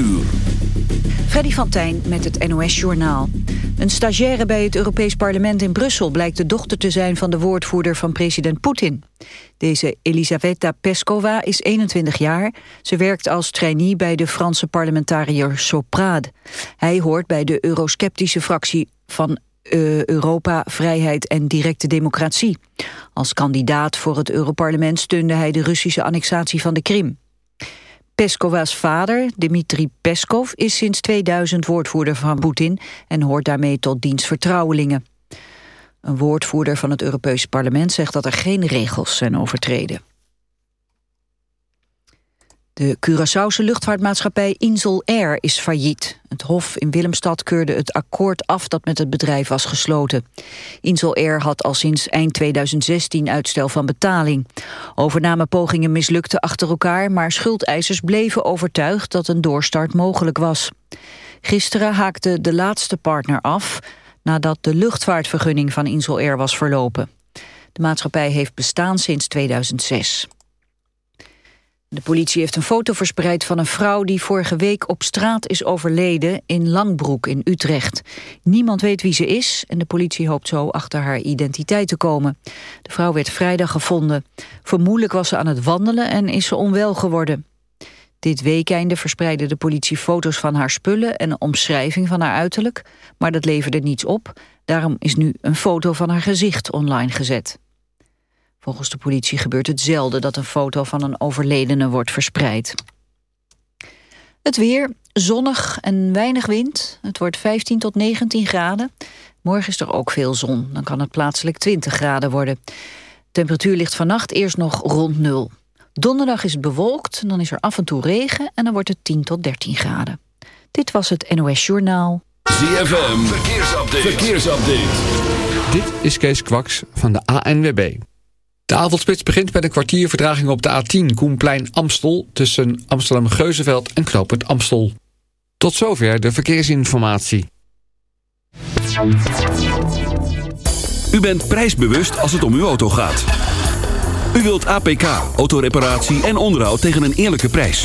uur. Freddy van Tijn met het NOS-journaal. Een stagiaire bij het Europees Parlement in Brussel... blijkt de dochter te zijn van de woordvoerder van president Poetin. Deze Elisaveta Peskova is 21 jaar. Ze werkt als trainee bij de Franse parlementariër Soprade. Hij hoort bij de eurosceptische fractie van uh, Europa, Vrijheid en Directe Democratie. Als kandidaat voor het Europarlement steunde hij de Russische annexatie van de Krim. Peskova's vader, Dmitri Peskov, is sinds 2000 woordvoerder van Poetin... en hoort daarmee tot diens vertrouwelingen. Een woordvoerder van het Europese parlement zegt dat er geen regels zijn overtreden. De Curaçaose luchtvaartmaatschappij Insel Air is failliet. Het Hof in Willemstad keurde het akkoord af dat met het bedrijf was gesloten. Insel Air had al sinds eind 2016 uitstel van betaling. Overnamepogingen mislukten achter elkaar, maar schuldeisers bleven overtuigd dat een doorstart mogelijk was. Gisteren haakte de laatste partner af nadat de luchtvaartvergunning van Insel Air was verlopen. De maatschappij heeft bestaan sinds 2006. De politie heeft een foto verspreid van een vrouw die vorige week op straat is overleden in Langbroek in Utrecht. Niemand weet wie ze is en de politie hoopt zo achter haar identiteit te komen. De vrouw werd vrijdag gevonden. Vermoedelijk was ze aan het wandelen en is ze onwel geworden. Dit weekende verspreidde de politie foto's van haar spullen en een omschrijving van haar uiterlijk, maar dat leverde niets op. Daarom is nu een foto van haar gezicht online gezet. Volgens de politie gebeurt het zelden dat een foto van een overledene wordt verspreid. Het weer, zonnig en weinig wind. Het wordt 15 tot 19 graden. Morgen is er ook veel zon. Dan kan het plaatselijk 20 graden worden. temperatuur ligt vannacht eerst nog rond nul. Donderdag is het bewolkt, dan is er af en toe regen... en dan wordt het 10 tot 13 graden. Dit was het NOS Journaal. ZFM, verkeersupdate. verkeersupdate. Dit is Kees Kwaks van de ANWB. De avondspits begint met een kwartier vertraging op de A10 Koenplein Amstel tussen Amsterdam Geuzenveld en Knopend Amstel. Tot zover de verkeersinformatie. U bent prijsbewust als het om uw auto gaat. U wilt APK, autoreparatie en onderhoud tegen een eerlijke prijs.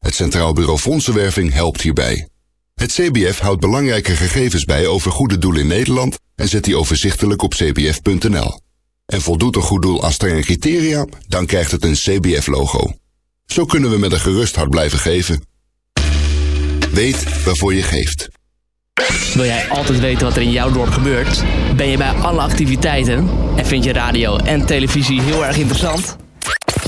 Het Centraal Bureau Fondsenwerving helpt hierbij. Het CBF houdt belangrijke gegevens bij over goede doelen in Nederland en zet die overzichtelijk op cbf.nl. En voldoet een goed doel aan strenge criteria, dan krijgt het een CBF-logo. Zo kunnen we met een gerust hart blijven geven. Weet waarvoor je geeft. Wil jij altijd weten wat er in jouw dorp gebeurt? Ben je bij alle activiteiten? En vind je radio en televisie heel erg interessant?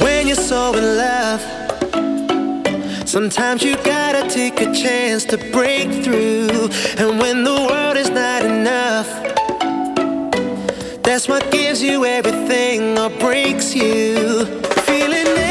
when you're so in love. Sometimes you gotta take a chance to break through. And when the world is not enough, that's what gives you everything or breaks you. Feeling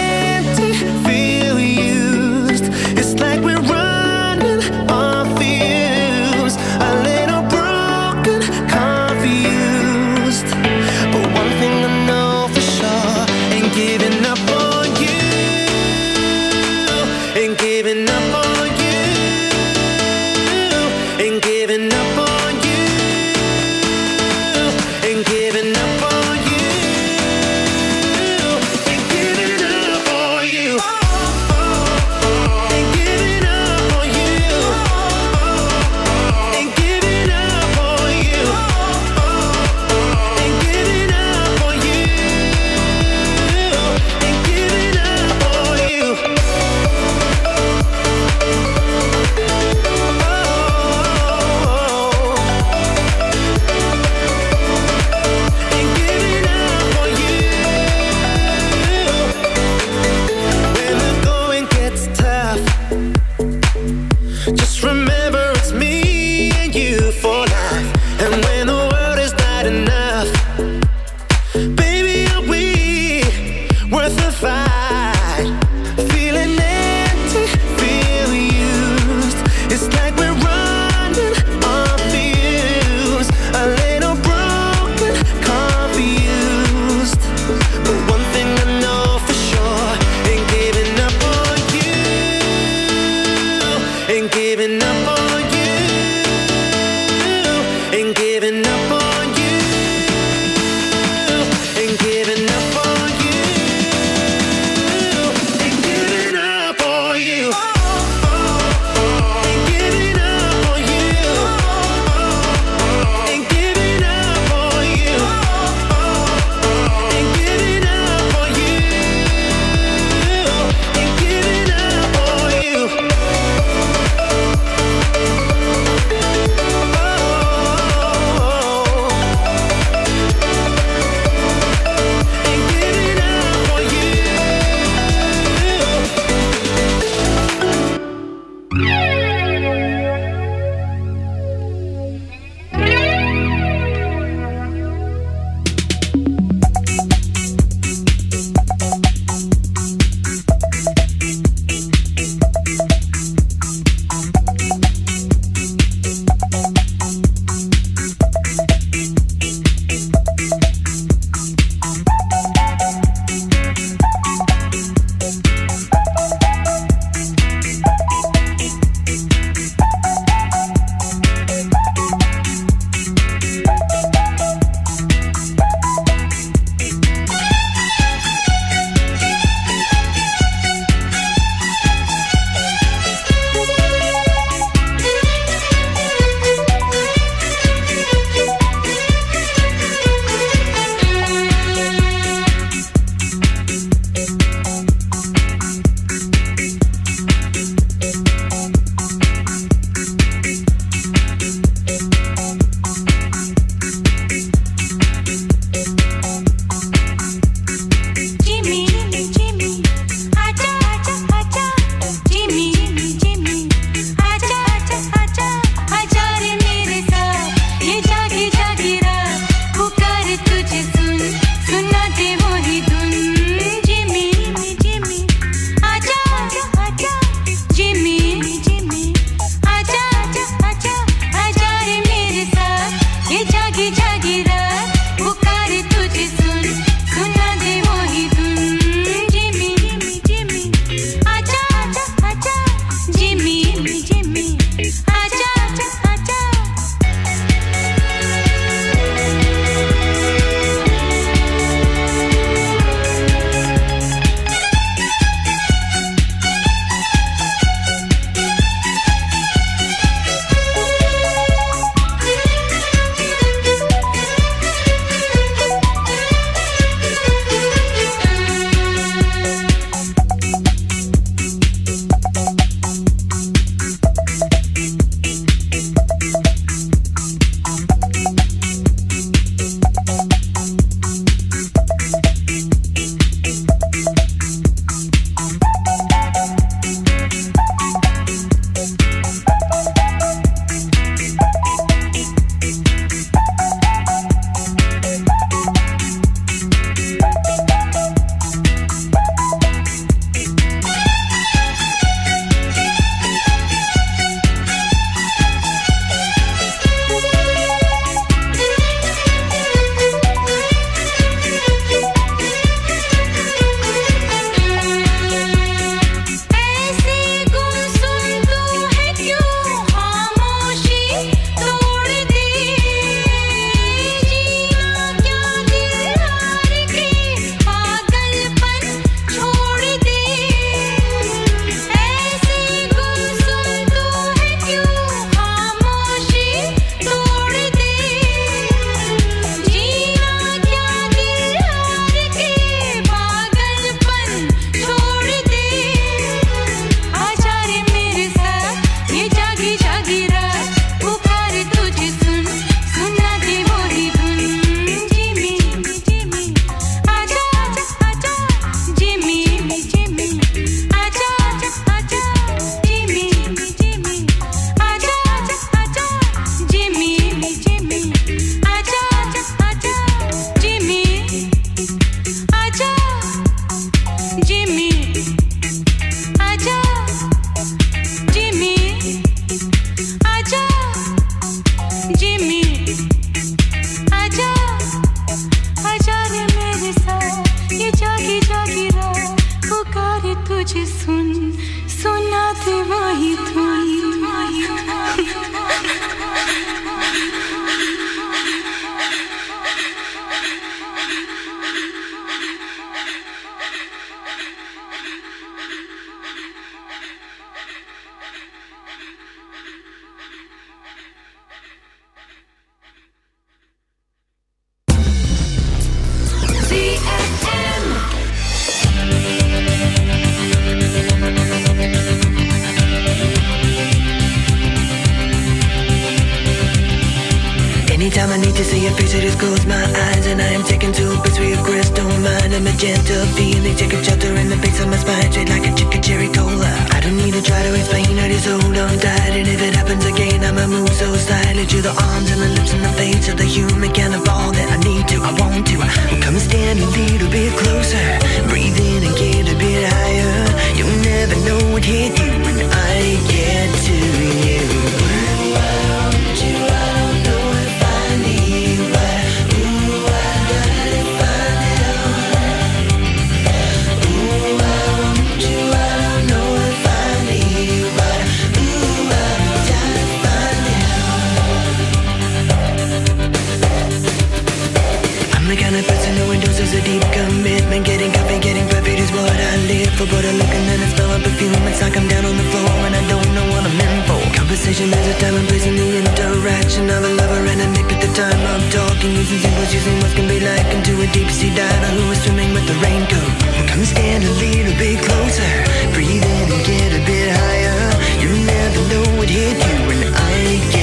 I live for But I look and then I smell a perfume It's like I'm down on the floor and I don't know what I'm in for. Conversation has a time and place in the interaction Of a lover and a nick at the time of talking. Using symbols, using what can be like Into a deep sea diver who is swimming with the raincoat. Come stand a little bit closer. Breathe in and get a bit higher. You never know what hit you when I get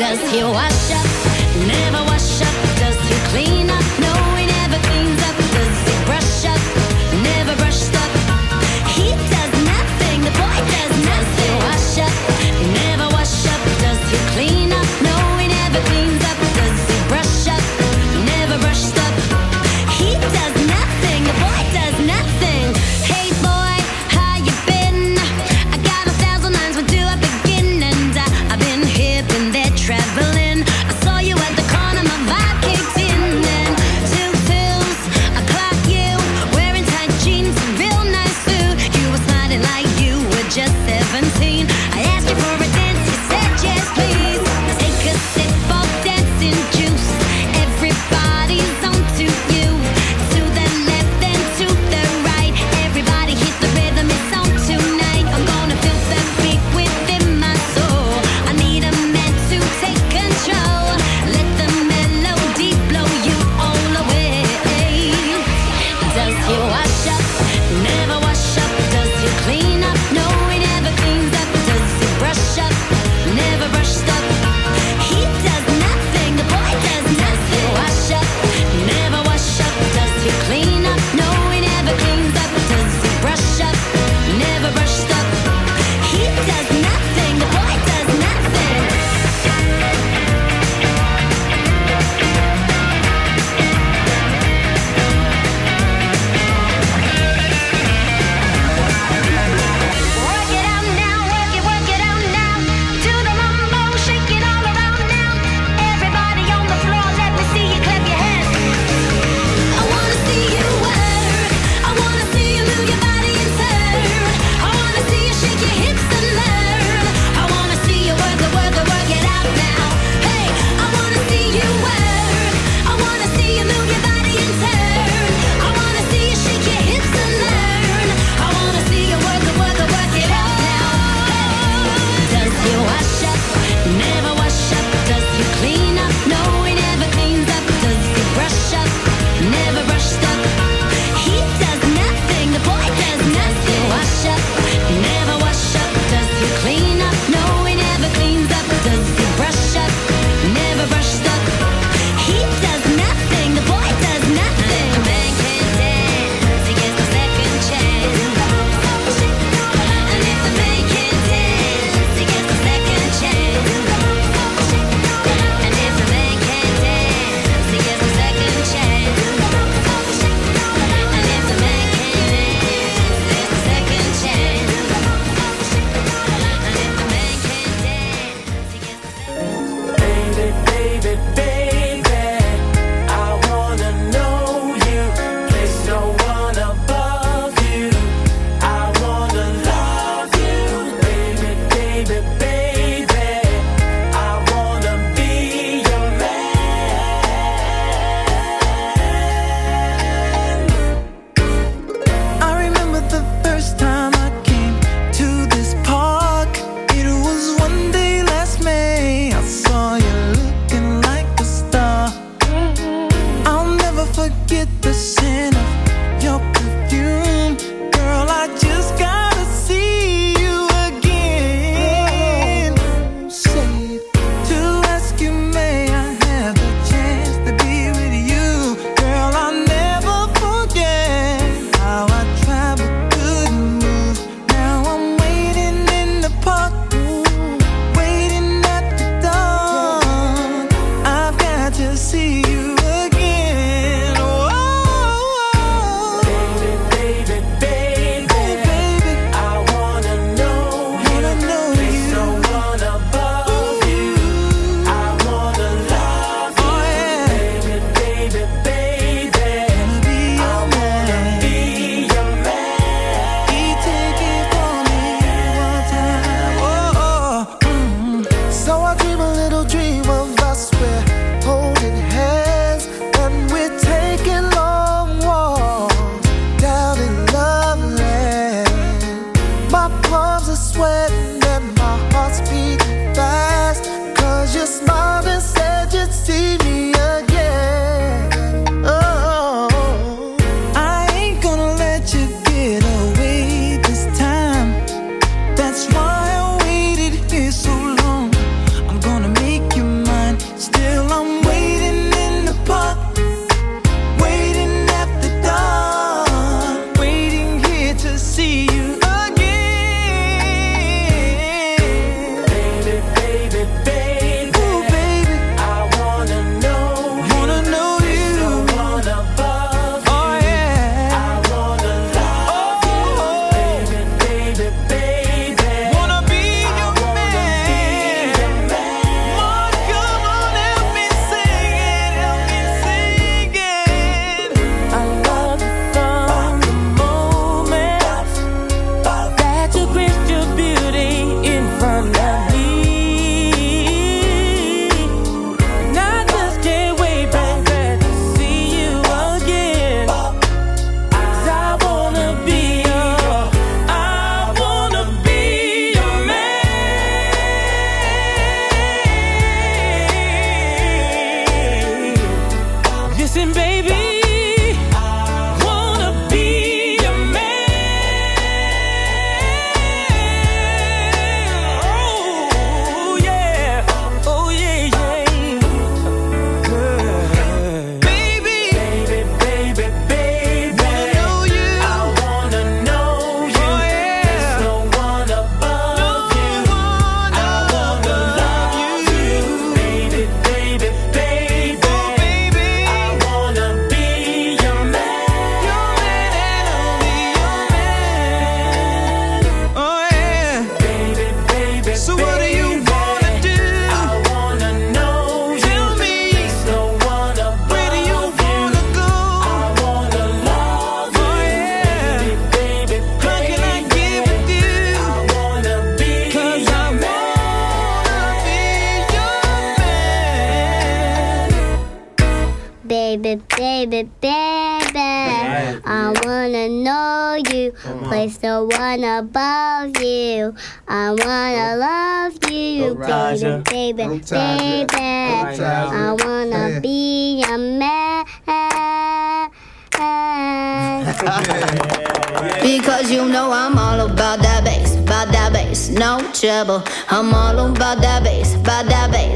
Does he wash up?